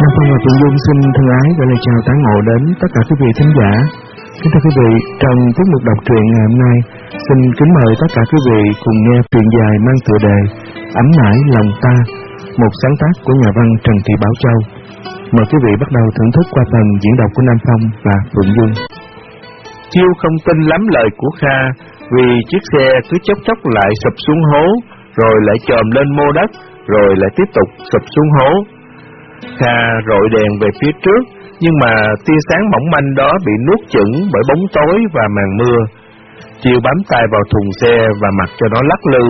Nam Phong và Phượng Dung xin thân ái gửi lời chào tán ngộ đến tất cả quý vị khán giả. Kính thưa quý vị, trong tiết mục đọc truyện ngày hôm nay, xin kính mời tất cả quý vị cùng nghe truyện dài mang tựa đề Ấm mãi lòng ta, một sáng tác của nhà văn Trần Thị Bảo Châu. Mời quý vị bắt đầu thưởng thức qua phần diễn đọc của Nam Phong và Phượng Dung. Chiêu không tin lắm lời của Kha, vì chiếc xe cứ chốc chốc lại sụp xuống hố, rồi lại chồm lên mô đất, rồi lại tiếp tục sụp xuống hố. Kha rọi đèn về phía trước, nhưng mà tia sáng mỏng manh đó bị nuốt chửng bởi bóng tối và màn mưa. Chiêu bám tay vào thùng xe và mặc cho nó lắc lư.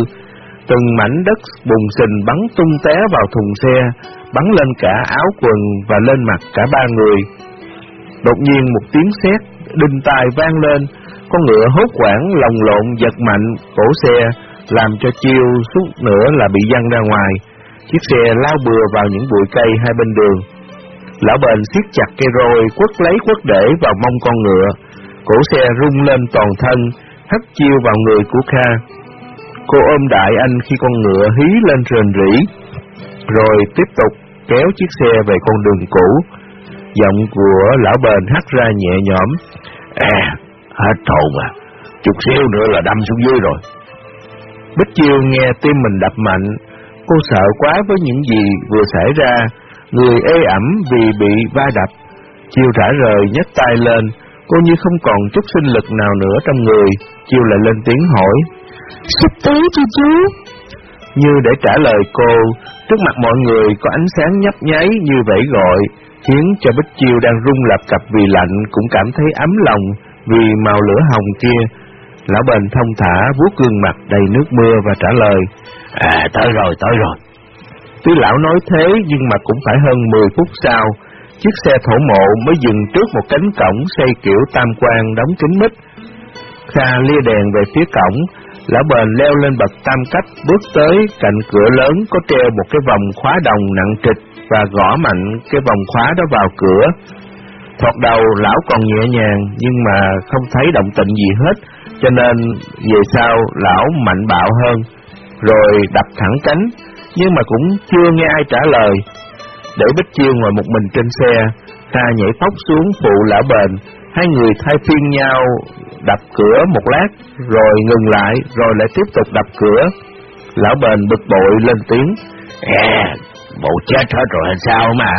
Từng mảnh đất bùng sình bắn tung té vào thùng xe, bắn lên cả áo quần và lên mặt cả ba người. Đột nhiên một tiếng sét đinh tai vang lên, con ngựa hốt quảng lồng lộn giật mạnh cổ xe, làm cho chiêu suốt nữa là bị văng ra ngoài. Chiếc xe lao bừa vào những bụi cây hai bên đường. Lão bền siết chặt cây roi, quất lấy quất để vào mông con ngựa. Cổ xe rung lên toàn thân, hất chiêu vào người của Kha. Cô ôm đại anh khi con ngựa hí lên rền rỉ, rồi tiếp tục kéo chiếc xe về con đường cũ. Giọng của lão bền hắt ra nhẹ nhõm. À, hết hồn à, chục xíu nữa là đâm xuống dưới rồi. Bích Chiêu nghe tim mình đập mạnh, cô sợ quá với những gì vừa xảy ra, người ê ẩm vì bị va đập. Chiêu rã rời nhấc tay lên, cô như không còn chút sinh lực nào nữa trong người, Chiêu lại lên tiếng hỏi. Sắp tới chứ chú? Như để trả lời cô, trước mặt mọi người có ánh sáng nhấp nháy như vẫy gọi, khiến cho Bích Chiêu đang rung lập cập vì lạnh cũng cảm thấy ấm lòng vì màu lửa hồng kia. Lão bền thông thả vuốt gương mặt đầy nước mưa và trả lời, À tới rồi, tới rồi. Tuy lão nói thế nhưng mà cũng phải hơn 10 phút sau, chiếc xe thổ mộ mới dừng trước một cánh cổng xây kiểu tam quan đóng kín mít. Kha lia đèn về phía cổng, lão bền leo lên bậc tam cách bước tới cạnh cửa lớn có treo một cái vòng khóa đồng nặng trịch và gõ mạnh cái vòng khóa đó vào cửa. Thoạt đầu lão còn nhẹ nhàng nhưng mà không thấy động tĩnh gì hết, cho nên về sau lão mạnh bạo hơn, rồi đập thẳng cánh, nhưng mà cũng chưa nghe ai trả lời. Để Bích Chiêu ngồi một mình trên xe, ta nhảy phóc xuống phụ lão bền, hai người thay phiên nhau đập cửa một lát, rồi ngừng lại, rồi lại tiếp tục đập cửa. Lão bền bực bội lên tiếng, À, bộ chết hết rồi hay sao mà?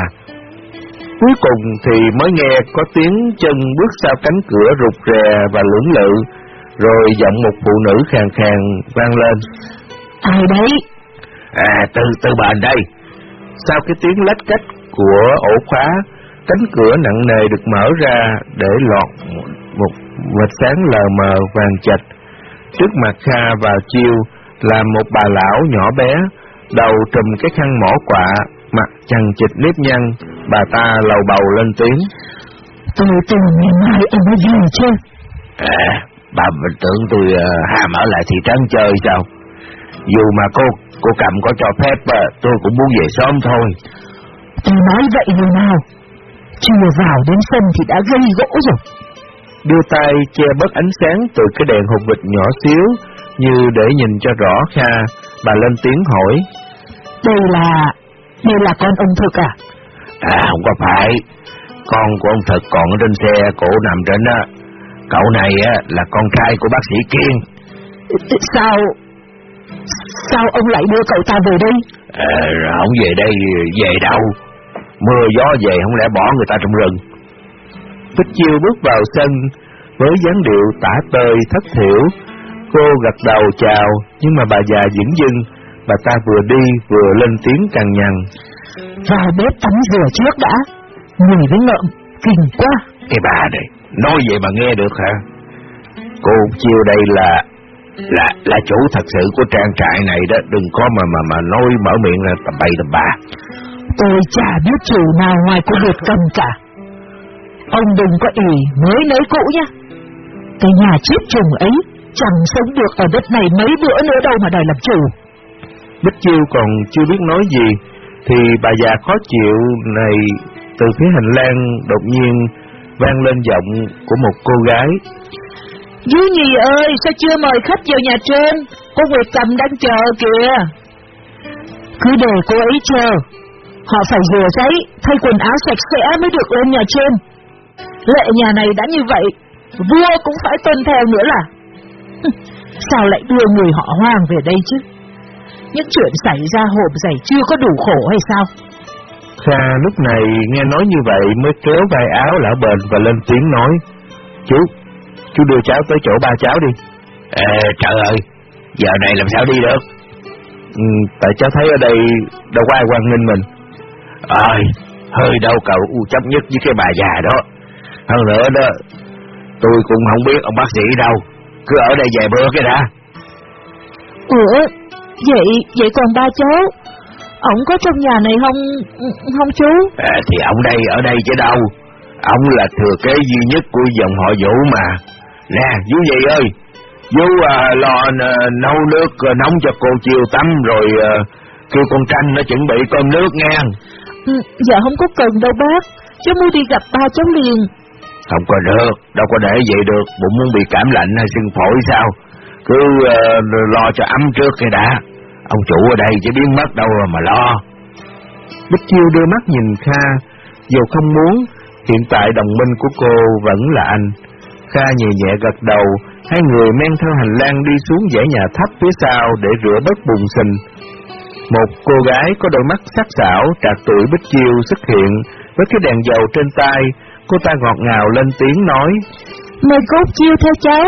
Cuối cùng thì mới nghe có tiếng chân bước sau cánh cửa rụt rè và lưỡng lự, rồi giọng một phụ nữ khàn khàn vang lên. Ai đấy? À, từ từ bàn đây. Sau cái tiếng lách cách của ổ khóa, cánh cửa nặng nề được mở ra để lọt một, một vệt sáng lờ mờ vàng chạch. Trước mặt Kha và Chiêu là một bà lão nhỏ bé, đầu trùm cái khăn mỏ quạ, mặt chằng chịch nếp nhăn, bà ta lầu bầu lên tiếng. Tôi tưởng ngày mai em mới về chứ. À, bà tưởng tôi uh, ham ở lại thị trấn chơi sao? Dù mà cô cô cầm có cho phép, tôi cũng muốn về sớm thôi. Tôi nói vậy rồi nào. Chưa vào đến sân thì đã gây gỗ rồi. Đưa tay che bớt ánh sáng từ cái đèn hộp vịt nhỏ xíu, như để nhìn cho rõ Kha, bà lên tiếng hỏi. Đây là... đây là con ông Thực à? À, không có phải. Con của ông Thực còn ở trên xe, cổ nằm trên đó. Cậu này á là con trai của bác sĩ Kiên. Sao... sao ông lại đưa cậu ta về đây? À, không về đây, về đâu? Mưa gió về không lẽ bỏ người ta trong rừng. Bích Chiêu bước vào sân với dáng điệu tả tơi thất thiểu. Cô gật đầu chào, nhưng mà bà già dững dưng, bà ta vừa đi vừa lên tiếng cằn nhằn. Vào bếp tắm rửa trước đã, người với ngợm, kinh quá. Cái bà này, nói vậy mà nghe được hả? Cô Chiêu đây là là là chủ thật sự của trang trại này đó, đừng có mà mà mà nói mở miệng là tầm bay tầm ba. Tôi chả biết chủ nào ngoài cô Việt cầm cả. Ông đừng có ỉ mới nấy cũ nhá. Cái nhà chết chồng ấy chẳng sống được ở đất này mấy bữa nữa đâu mà đòi làm chủ. Bích Chiêu còn chưa biết nói gì, thì bà già khó chịu này từ phía hành lang đột nhiên vang lên giọng của một cô gái. Dú nhì ơi, sao chưa mời khách vào nhà trên? Cô Nguyệt Cầm đang chờ kìa. Cứ để cô ấy chờ. Họ phải rửa giấy, thay quần áo sạch sẽ mới được lên nhà trên. Lệ nhà này đã như vậy, vua cũng phải tuân theo nữa là. Sao lại đưa người họ hoang về đây chứ? Những chuyện xảy ra hộp giày chưa có đủ khổ hay sao? Kha lúc này nghe nói như vậy mới kéo vai áo lão bền và lên tiếng nói. Chú, chú đưa cháu tới chỗ ba cháu đi. Ê, trời ơi, giờ này làm sao đi được? Ừ, tại cháu thấy ở đây đâu có ai quan nghênh mình. Ơi, hơi đau cậu chấp nhất với cái bà già đó. Hơn nữa đó, tôi cũng không biết ông bác sĩ đâu. Cứ ở đây vài bữa cái đã. Ủa, vậy, vậy còn ba cháu, Ông có trong nhà này không, không chú? À, thì ông đây, ở đây chứ đâu. Ông là thừa kế duy nhất của dòng họ Vũ mà. Nè, Vũ gì ơi, Vũ à, lo à, nấu nước à, nóng cho cô chiều tắm rồi à, kêu con tranh nó chuẩn bị cơm nước nghe. Ừ, dạ không có cần đâu bác, cháu muốn đi gặp ba cháu liền. Không có được, đâu có để vậy được, bụng muốn bị cảm lạnh hay sưng phổi sao? Cứ uh, lo cho ấm trước cái đã. Ông chủ ở đây chỉ biến mất đâu rồi mà lo. Bích Chiêu đưa mắt nhìn Kha, dù không muốn, hiện tại đồng minh của cô vẫn là anh. Kha nhẹ nhẹ gật đầu, hai người men theo hành lang đi xuống dãy nhà thấp phía sau để rửa bớt bùn xình. Một cô gái có đôi mắt sắc sảo, trạc tuổi Bích Chiêu xuất hiện với cái đèn dầu trên tay, cô ta ngọt ngào lên tiếng nói. Mời cốt chiêu theo cháu.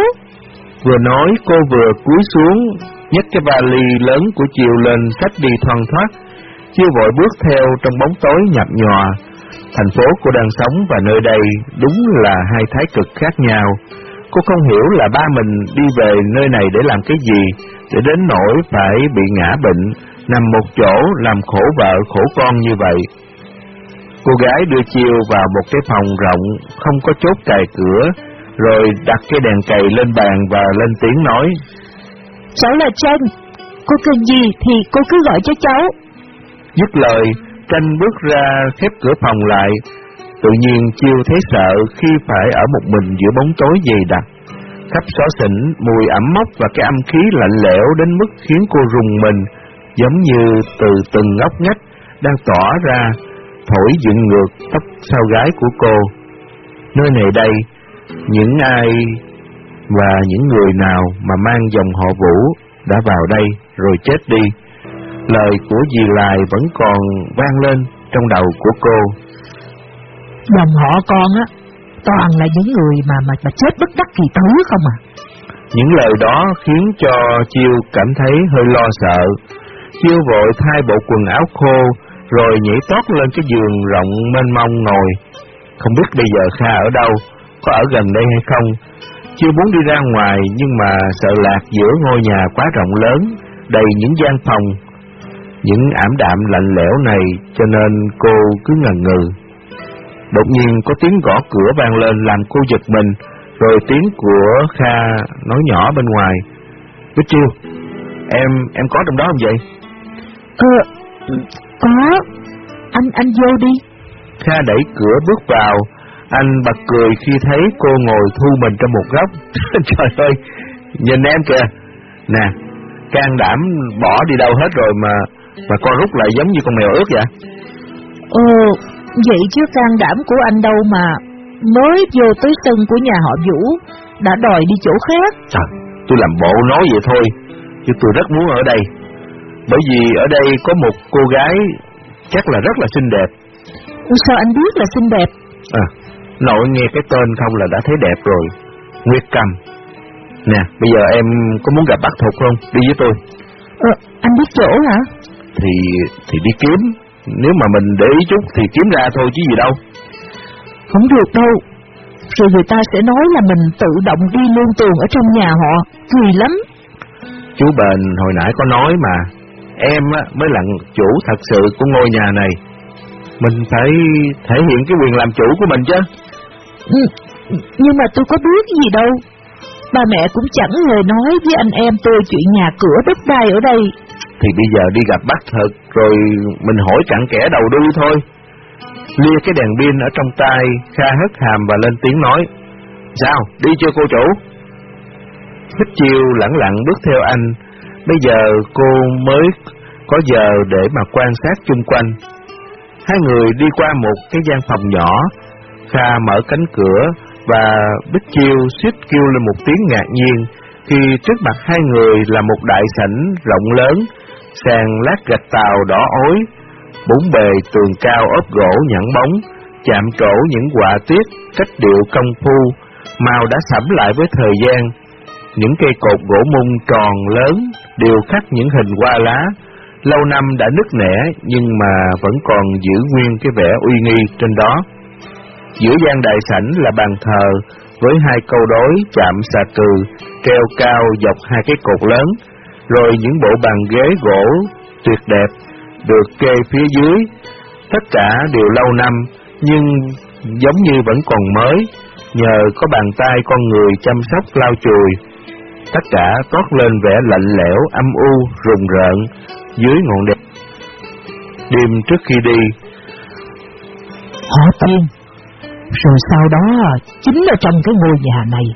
Vừa nói cô vừa cúi xuống, nhấc cái vali lớn của Chiều lên sách đi thoăn thoát. Chiều vội bước theo trong bóng tối nhập nhòa. Thành phố cô đang sống và nơi đây đúng là hai thái cực khác nhau. Cô không hiểu là ba mình đi về nơi này để làm cái gì, để đến nỗi phải bị ngã bệnh, nằm một chỗ làm khổ vợ khổ con như vậy. Cô gái đưa Chiêu vào một cái phòng rộng, không có chốt cài cửa, rồi đặt cái đèn cày lên bàn và lên tiếng nói. Cháu là Tranh, cô cần gì thì cô cứ gọi cho cháu. Dứt lời, Tranh bước ra khép cửa phòng lại, tự nhiên chiêu thấy sợ khi phải ở một mình giữa bóng tối dày đặc. Khắp xó xỉnh, mùi ẩm mốc và cái âm khí lạnh lẽo đến mức khiến cô rùng mình, giống như từ từng ngóc ngách đang tỏa ra, thổi dựng ngược tóc sau gái của cô. Nơi này đây, những ai và những người nào mà mang dòng họ Vũ đã vào đây rồi chết đi. Lời của dì Lài vẫn còn vang lên trong đầu của cô. Dòng họ con á, toàn là những người mà mà, mà chết bất đắc kỳ tử không à. Những lời đó khiến cho Chiêu cảm thấy hơi lo sợ. Chiêu vội thay bộ quần áo khô, rồi nhảy tót lên cái giường rộng mênh mông ngồi. Không biết bây giờ Kha ở đâu, có ở gần đây hay không, chưa muốn đi ra ngoài nhưng mà sợ lạc giữa ngôi nhà quá rộng lớn, đầy những gian phòng. Những ảm đạm lạnh lẽo này cho nên cô cứ ngần ngừ. Đột nhiên có tiếng gõ cửa vang lên làm cô giật mình, rồi tiếng của Kha nói nhỏ bên ngoài. Bích Chiêu, em, em có trong đó không vậy? Ờ, có. Anh, anh vô đi. Kha đẩy cửa bước vào, anh bật cười khi thấy cô ngồi thu mình trong một góc. Trời ơi, nhìn em kìa. Nè, can đảm bỏ đi đâu hết rồi mà mà con rút lại giống như con mèo ướt vậy? Ồ, vậy chứ can đảm của anh đâu mà mới vô tới sân của nhà họ Vũ đã đòi đi chỗ khác. Trời, tôi làm bộ nói vậy thôi, chứ tôi rất muốn ở đây. Bởi vì ở đây có một cô gái chắc là rất là xinh đẹp. Sao anh biết là xinh đẹp? À, Nội nghe cái tên không là đã thấy đẹp rồi. Nguyệt Cầm. Nè, bây giờ em có muốn gặp bác Thục không? Đi với tôi. Ờ, anh biết chỗ hả? Thì thì đi kiếm. Nếu mà mình để ý chút thì kiếm ra thôi chứ gì đâu. Không được đâu. Rồi người ta sẽ nói là mình tự động đi luôn tuồng ở trong nhà họ. Kỳ lắm. Chú Bền hồi nãy có nói mà. Em á, mới là chủ thật sự của ngôi nhà này. Mình phải thể hiện cái quyền làm chủ của mình chứ. Ừ, nhưng mà tôi có biết gì đâu. Ba mẹ cũng chẳng hề nói với anh em tôi chuyện nhà cửa đất đai ở đây. Thì bây giờ đi gặp bác thật, rồi mình hỏi cặn kẽ đầu đuôi thôi. Lia cái đèn pin ở trong tay, Kha hất hàm và lên tiếng nói. Sao, đi chưa cô chủ? Bích Chiêu lẳng lặng bước theo anh. Bây giờ cô mới có giờ để mà quan sát chung quanh. Hai người đi qua một cái gian phòng nhỏ, Kha mở cánh cửa và Bích Chiêu suýt kêu lên một tiếng ngạc nhiên khi trước mặt hai người là một đại sảnh rộng lớn, sàn lát gạch tàu đỏ ối, bốn bề tường cao ốp gỗ nhẵn bóng, chạm trổ những quả tiết, cách điệu công phu, màu đã sẫm lại với thời gian. Những cây cột gỗ mung tròn lớn đều khắc những hình hoa lá, lâu năm đã nứt nẻ nhưng mà vẫn còn giữ nguyên cái vẻ uy nghi trên đó. Giữa gian đại sảnh là bàn thờ với hai câu đối chạm xà cừ treo cao dọc hai cái cột lớn, rồi những bộ bàn ghế gỗ tuyệt đẹp được kê phía dưới. Tất cả đều lâu năm nhưng giống như vẫn còn mới, nhờ có bàn tay con người chăm sóc lau chùi. Tất cả toát lên vẻ lạnh lẽo, âm u, rùng rợn dưới ngọn đèn. Đêm trước khi đi, Họ tiên, rồi sau đó chính là trong cái ngôi nhà này,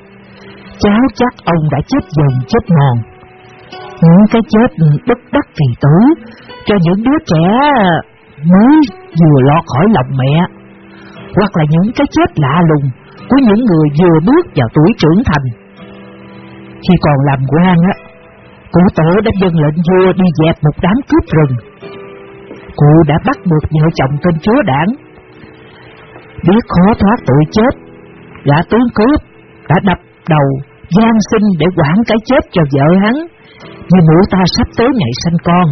cháu chắc ông đã chết dần chết mòn. Những cái chết bất đắc kỳ tử cho những đứa trẻ mới vừa lọt khỏi lòng mẹ, hoặc là những cái chết lạ lùng của những người vừa bước vào tuổi trưởng thành. Khi còn làm quan á, cụ tổ đã dâng lệnh vua đi dẹp một đám cướp rừng. Cụ đã bắt được vợ chồng tên chúa đảng. Biết khó thoát tội chết, gã tướng cướp đã đập đầu gian sinh để quản cái chết cho vợ hắn, như mũi ta sắp tới ngày sanh con.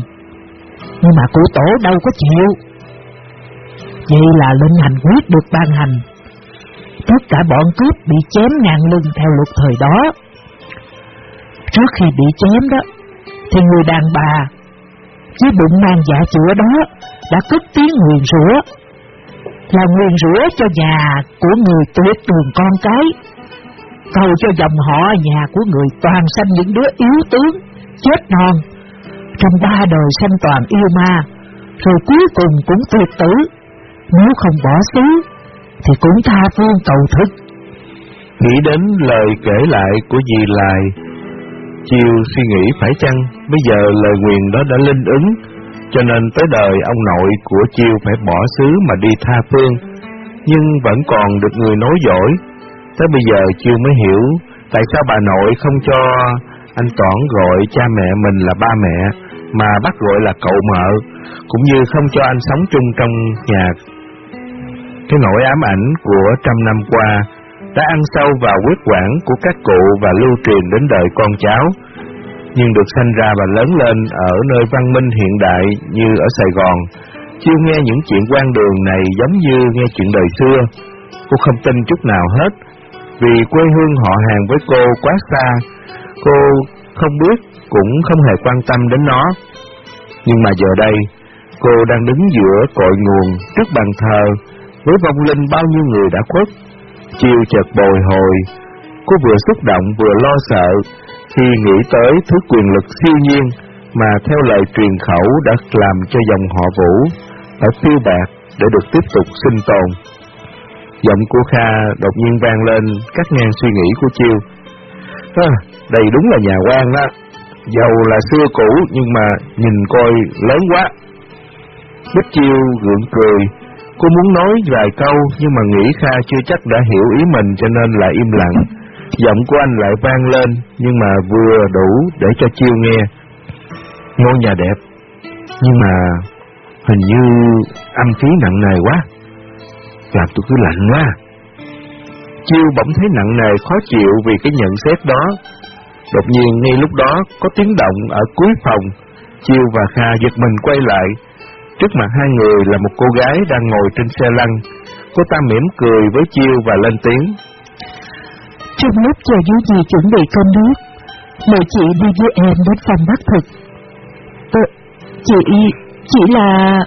Nhưng mà cụ tổ đâu có chịu. Vậy là lệnh hành quyết được ban hành. Tất cả bọn cướp bị chém ngang lưng theo luật thời đó. Trước khi bị chém đó, thì người đàn bà với bụng mang dạ chữa đó đã cất tiếng nguyền rủa là nguyền rủa cho nhà của người tuyệt tường con cái cầu cho dòng họ nhà của người toàn sanh những đứa yếu tướng chết non. Trong ba đời sanh toàn yêu ma rồi cuối cùng cũng tuyệt tử. Nếu không bỏ xứ thì cũng tha phương cầu thức nghĩ đến lời kể lại của dì Lại, Chiêu suy nghĩ phải chăng bây giờ lời quyền đó đã linh ứng, cho nên tới đời ông nội của Chiêu phải bỏ xứ mà đi tha phương, nhưng vẫn còn được người nói dỗi. Tới bây giờ Chiêu mới hiểu tại sao bà nội không cho anh Toản gọi cha mẹ mình là ba mẹ, mà bắt gọi là cậu mợ, cũng như không cho anh sống chung trong nhà. Cái nỗi ám ảnh của trăm năm qua đã ăn sâu vào huyết quản của các cụ và lưu truyền đến đời con cháu, nhưng được sanh ra và lớn lên ở nơi văn minh hiện đại như ở Sài Gòn, chưa nghe những chuyện quan đường này giống như nghe chuyện đời xưa. Cô không tin chút nào hết, vì quê hương họ hàng với cô quá xa, cô không biết cũng không hề quan tâm đến nó. Nhưng mà giờ đây, cô đang đứng giữa cội nguồn trước bàn thờ với vong linh bao nhiêu người đã khuất Chiêu chợt bồi hồi, cô vừa xúc động vừa lo sợ khi nghĩ tới thứ quyền lực siêu nhiên mà theo lời truyền khẩu đã làm cho dòng họ Vũ phải tiêu bạc để được tiếp tục sinh tồn. Giọng của Kha đột nhiên vang lên cắt ngang suy nghĩ của Chiêu. Ha, đây đúng là nhà quan đó, dầu là xưa cũ nhưng mà nhìn coi lớn quá. Bích Chiêu gượng cười, Cô muốn nói vài câu nhưng mà nghĩ Kha chưa chắc đã hiểu ý mình cho nên là im lặng. Giọng của anh lại vang lên nhưng mà vừa đủ để cho Chiêu nghe. Ngôi nhà đẹp, nhưng mà hình như âm khí nặng nề quá. Làm tôi cứ lạnh quá. Chiêu bỗng thấy nặng nề khó chịu vì cái nhận xét đó. Đột nhiên ngay lúc đó có tiếng động ở cuối phòng. Chiêu và Kha giật mình quay lại Trước mặt hai người là một cô gái đang ngồi trên xe lăn. Cô ta mỉm cười với Chiêu và lên tiếng. Trong lúc chờ chú gì chuẩn bị cơm nước, mời chị đi với em đến phòng bác thực. Ờ, chị, chỉ là...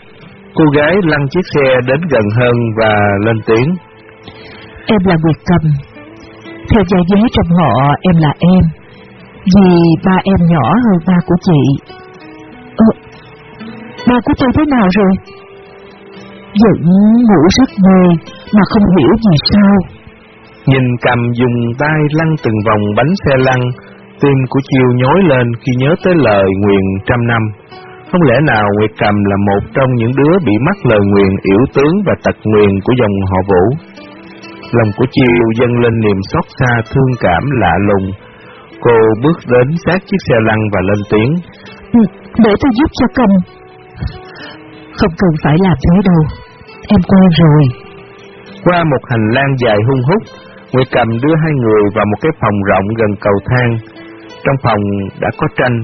Cô gái lăn chiếc xe đến gần hơn và lên tiếng. Em là Nguyệt Cầm. Theo gia giới trong họ, em là em. Vì ba em nhỏ hơn ba của chị. Ờ, ba của tôi thế nào rồi? Vẫn ngủ rất mê mà không hiểu vì sao. Nhìn cầm dùng tay lăn từng vòng bánh xe lăn, tim của Chiêu nhói lên khi nhớ tới lời nguyện trăm năm. Không lẽ nào Nguyệt Cầm là một trong những đứa bị mắc lời nguyền yểu tướng và tật nguyền của dòng họ Vũ? Lòng của Chiêu dâng lên niềm xót xa thương cảm lạ lùng. Cô bước đến sát chiếc xe lăn và lên tiếng. Ừ, để tôi giúp cho Cầm. Không cần phải làm thế đâu. Em quen rồi. Qua một hành lang dài hung hút, Nguyệt Cầm đưa hai người vào một cái phòng rộng gần cầu thang. Trong phòng đã có tranh,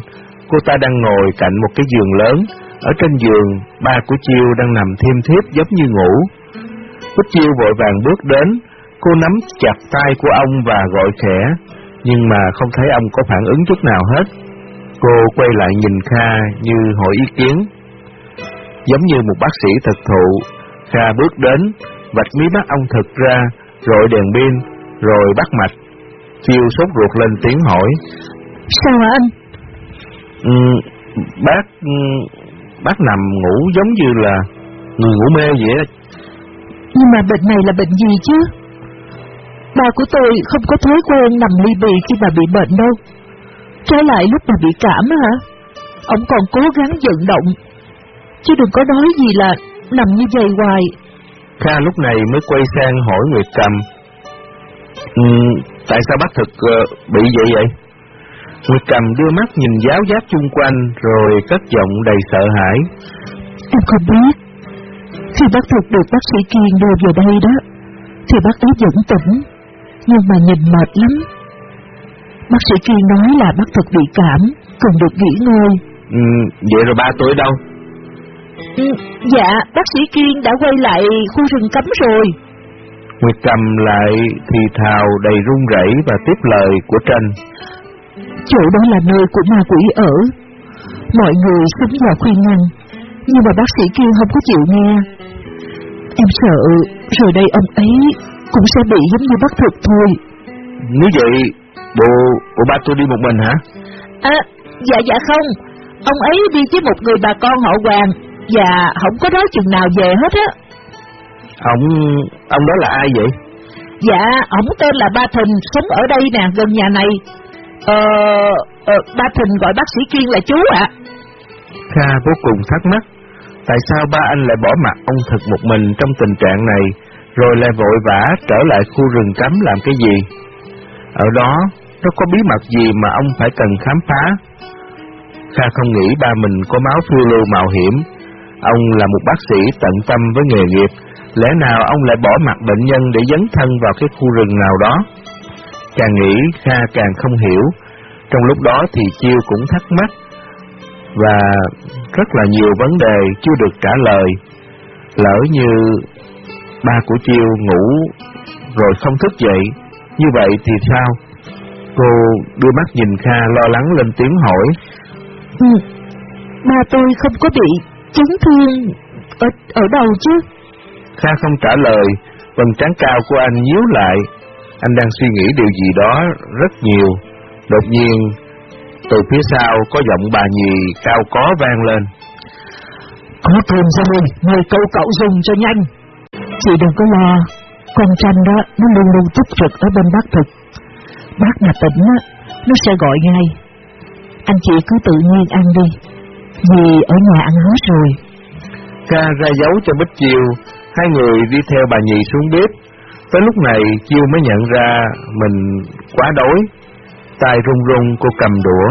cô ta đang ngồi cạnh một cái giường lớn. Ở trên giường, ba của Chiêu đang nằm thêm thiếp giống như ngủ. Bích Chiêu vội vàng bước đến, cô nắm chặt tay của ông và gọi khẽ, nhưng mà không thấy ông có phản ứng chút nào hết. Cô quay lại nhìn Kha như hỏi ý kiến. Giống như một bác sĩ thực thụ, Kha bước đến, vạch mí mắt ông thực ra, rồi đèn pin, rồi bắt mạch. Chiêu sốt ruột lên tiếng hỏi. Sao hả anh? Ừ, bác bác nằm ngủ giống như là người ngủ mê vậy đó. Nhưng mà bệnh này là bệnh gì chứ? Bà của tôi không có thói quen nằm ly bì khi mà bị bệnh đâu. Trái lại lúc mà bị cảm hả? Ông còn cố gắng vận động. Chứ đừng có nói gì là nằm như vậy hoài. Kha lúc này mới quay sang hỏi Nguyệt Cầm. Ừ, tại sao bác thực uh, bị vậy vậy? Nguyệt Cầm đưa mắt nhìn giáo giác chung quanh rồi cất giọng đầy sợ hãi. Em không biết. Khi bác thực được bác sĩ Kiên đưa về đây đó, thì bác ấy vẫn tỉnh, nhưng mà nhìn mệt lắm. Bác sĩ Kiên nói là bác thực bị cảm, cần được nghỉ ngơi. Ừ, vậy rồi ba tôi đâu? Ừ, dạ, bác sĩ Kiên đã quay lại khu rừng cấm rồi. Nguyệt cầm lại thì thào đầy run rẩy và tiếp lời của Tranh. Chỗ đó là nơi của ma quỷ ở. Mọi người xúm vào khuyên ngăn, nhưng mà bác sĩ Kiên không có chịu nghe. Em sợ rồi đây ông ấy cũng sẽ bị giống như bác thực thôi. Nếu vậy, bộ, bộ ba tôi đi một mình hả? À, dạ dạ không. Ông ấy đi với một người bà con họ Hoàng và không có nói chừng nào về hết á. Ông, ông đó là ai vậy? Dạ, ông tên là Ba Thình, sống ở đây nè, gần nhà này. Ờ, ờ Ba Thình gọi bác sĩ Kiên là chú ạ. Kha vô cùng thắc mắc, tại sao ba anh lại bỏ mặt ông thực một mình trong tình trạng này, rồi lại vội vã trở lại khu rừng cấm làm cái gì? Ở đó, nó có bí mật gì mà ông phải cần khám phá? Kha không nghĩ ba mình có máu phiêu lưu mạo hiểm. Ông là một bác sĩ tận tâm với nghề nghiệp, lẽ nào ông lại bỏ mặt bệnh nhân để dấn thân vào cái khu rừng nào đó? Càng nghĩ, Kha càng không hiểu. Trong lúc đó thì Chiêu cũng thắc mắc, và rất là nhiều vấn đề chưa được trả lời. Lỡ như ba của Chiêu ngủ rồi không thức dậy, như vậy thì sao? Cô đưa mắt nhìn Kha lo lắng lên tiếng hỏi. Ừ, ba tôi không có bị chấn thương ở, ở đâu chứ? Kha không trả lời, vầng trán cao của anh nhíu lại. Anh đang suy nghĩ điều gì đó rất nhiều. Đột nhiên, từ phía sau có giọng bà nhì cao có vang lên. Có cơm rồi, mời cậu cậu dùng cho nhanh. Chị đừng có lo, con tranh đó nó luôn luôn túc trực ở bên bác thực. Bác mà tỉnh á, nó sẽ gọi ngay. Anh chị cứ tự nhiên ăn đi, vì ở nhà ăn hết rồi. Ca ra dấu cho Bích Chiêu, hai người đi theo bà nhị xuống bếp. Tới lúc này Chiêu mới nhận ra mình quá đói. tay run run cô cầm đũa.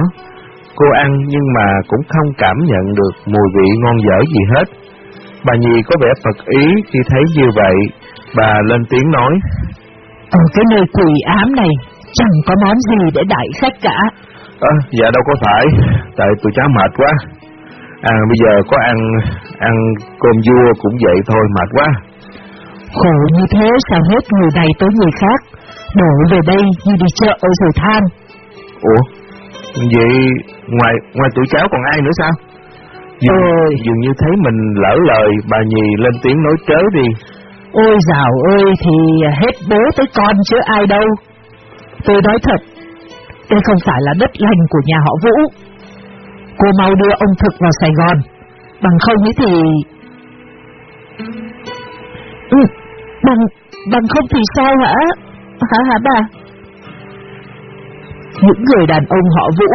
Cô ăn nhưng mà cũng không cảm nhận được mùi vị ngon dở gì hết. Bà nhì có vẻ phật ý khi thấy như vậy, bà lên tiếng nói. Ở cái nơi quỳ ám này, chẳng có món gì để đãi khách cả. À, dạ đâu có phải, tại tôi cháu mệt quá. À, bây giờ có ăn ăn cơm vua cũng vậy thôi, mệt quá. Khổ như thế sao hết người này tới người khác, đổ về đây như đi chợ ở rồi than. Ủa, vậy ngoài ngoài tụi cháu còn ai nữa sao? Dường, Ôi. dường như thấy mình lỡ lời, bà nhì lên tiếng nói trớ đi. Ôi dào ơi thì hết bố tới con chứ ai đâu. Tôi nói thật, đây không phải là đất lành của nhà họ Vũ. Cô mau đưa ông Thực vào Sài Gòn, bằng không ấy thì... Ừ, bằng, bằng không thì sao hả? Hả hả bà? Những người đàn ông họ Vũ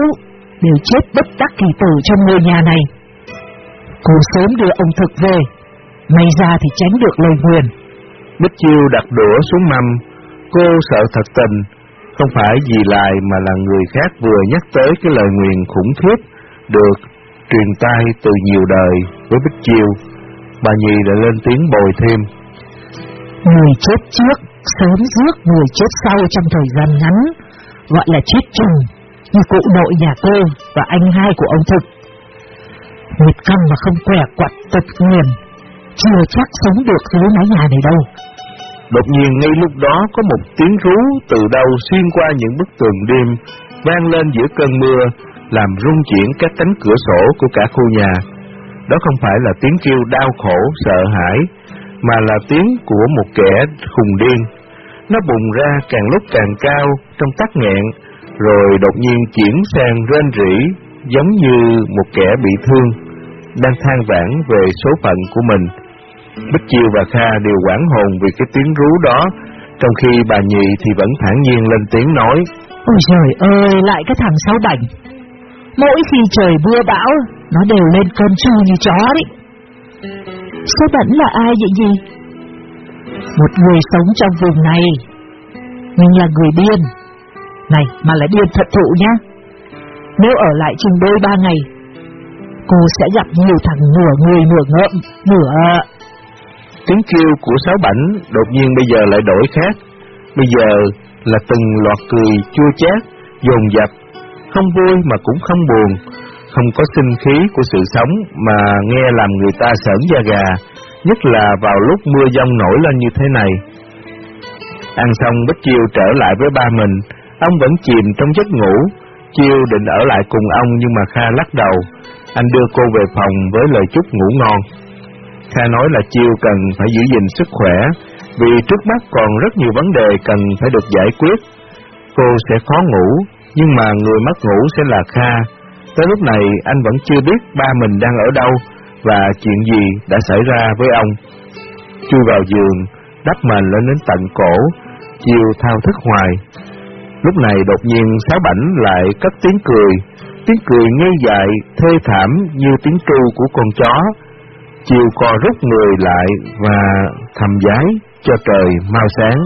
đều chết bất đắc kỳ tử trong ngôi nhà này. Cô sớm đưa ông thực về, may ra thì tránh được lời nguyền. Bích Chiêu đặt đũa xuống mâm, cô sợ thật tình, không phải vì lại mà là người khác vừa nhắc tới cái lời nguyền khủng khiếp được truyền tai từ nhiều đời với Bích Chiêu. Bà Nhi đã lên tiếng bồi thêm. Người chết trước, sớm rước người chết sau trong thời gian ngắn, gọi là chết trùng, như cụ nội nhà cô và anh hai của ông Thực. Một Căng mà không què quặt tật nguyền, chưa chắc sống được dưới mái nhà này đâu. Đột nhiên ngay lúc đó có một tiếng rú từ đâu xuyên qua những bức tường đêm, vang lên giữa cơn mưa, làm rung chuyển các cánh cửa sổ của cả khu nhà. Đó không phải là tiếng kêu đau khổ, sợ hãi, mà là tiếng của một kẻ khùng điên. Nó bùng ra càng lúc càng cao trong tắc nghẹn, rồi đột nhiên chuyển sang rên rỉ giống như một kẻ bị thương, đang than vãn về số phận của mình. Bích Chiêu và Kha đều quản hồn vì cái tiếng rú đó, trong khi bà nhị thì vẫn thản nhiên lên tiếng nói. Ôi trời ơi, lại cái thằng sáu bảnh. Mỗi khi trời mưa bão, nó đều lên cơn chu như chó đấy. Sáu bảnh là ai vậy gì? Một người sống trong vùng này, nhưng là người điên. Này, mà là điên thật thụ nhá. Nếu ở lại chừng đôi ba ngày, cô sẽ gặp nhiều thằng nửa người nửa ngợm, nửa... Tiếng kêu của sáu bảnh đột nhiên bây giờ lại đổi khác. Bây giờ là từng loạt cười chua chát, dồn dập, không vui mà cũng không buồn, không có sinh khí của sự sống mà nghe làm người ta sởn da gà, nhất là vào lúc mưa giông nổi lên như thế này. Ăn xong Bích Chiêu trở lại với ba mình, ông vẫn chìm trong giấc ngủ, Chiêu định ở lại cùng ông nhưng mà Kha lắc đầu, anh đưa cô về phòng với lời chúc ngủ ngon. Kha nói là Chiêu cần phải giữ gìn sức khỏe, vì trước mắt còn rất nhiều vấn đề cần phải được giải quyết. Cô sẽ khó ngủ, nhưng mà người mất ngủ sẽ là Kha. Tới lúc này anh vẫn chưa biết ba mình đang ở đâu và chuyện gì đã xảy ra với ông. Chui vào giường, đắp mền lên đến tận cổ, Chiêu thao thức hoài. Lúc này đột nhiên Sáu Bảnh lại cất tiếng cười, tiếng cười ngây dại, thê thảm như tiếng tru của con chó. Chiều co rút người lại và thầm giái cho trời mau sáng.